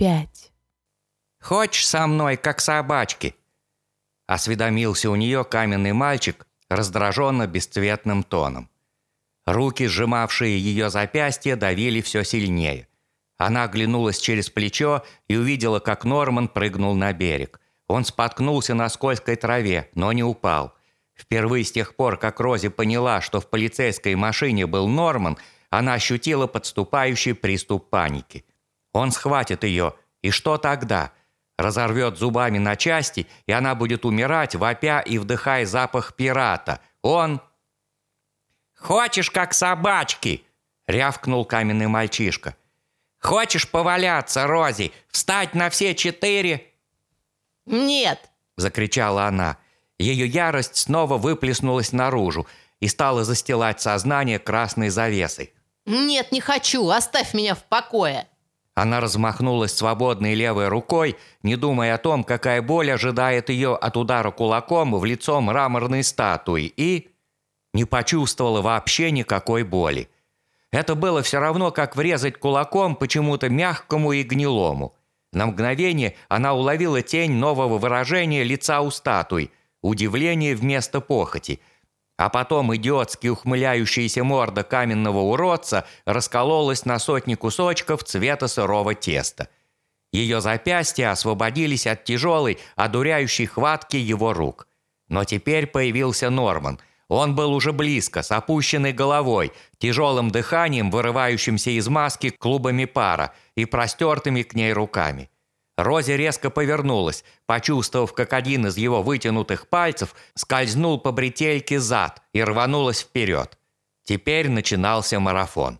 пять. «Хочешь со мной, как собачки?» Осведомился у нее каменный мальчик раздраженно бесцветным тоном. Руки, сжимавшие ее запястье, давили все сильнее. Она оглянулась через плечо и увидела, как Норман прыгнул на берег. Он споткнулся на скользкой траве, но не упал. Впервые с тех пор, как Рози поняла, что в полицейской машине был Норман, она ощутила подступающий приступ паники. Он схватит ее, и что тогда? Разорвет зубами на части, и она будет умирать, вопя и вдыхая запах пирата. Он... «Хочешь, как собачки?» — рявкнул каменный мальчишка. «Хочешь поваляться, Рози? Встать на все четыре?» «Нет!» — закричала она. Ее ярость снова выплеснулась наружу и стала застилать сознание красной завесой. «Нет, не хочу! Оставь меня в покое!» Она размахнулась свободной левой рукой, не думая о том, какая боль ожидает ее от удара кулаком в лицо мраморной статуи, и не почувствовала вообще никакой боли. Это было все равно, как врезать кулаком почему-то мягкому и гнилому. На мгновение она уловила тень нового выражения лица у статуи, удивление вместо похоти. А потом идиотски ухмыляющаяся морда каменного уродца раскололась на сотни кусочков цвета сырого теста. Ее запястья освободились от тяжелой, одуряющей хватки его рук. Но теперь появился Норман – он был уже близко, с опущенной головой, тяжелым дыханием, вырывающимся из маски клубами пара и простертыми к ней руками. Рози резко повернулась, почувствовав, как один из его вытянутых пальцев скользнул по бретельке зад и рванулась вперед. Теперь начинался марафон.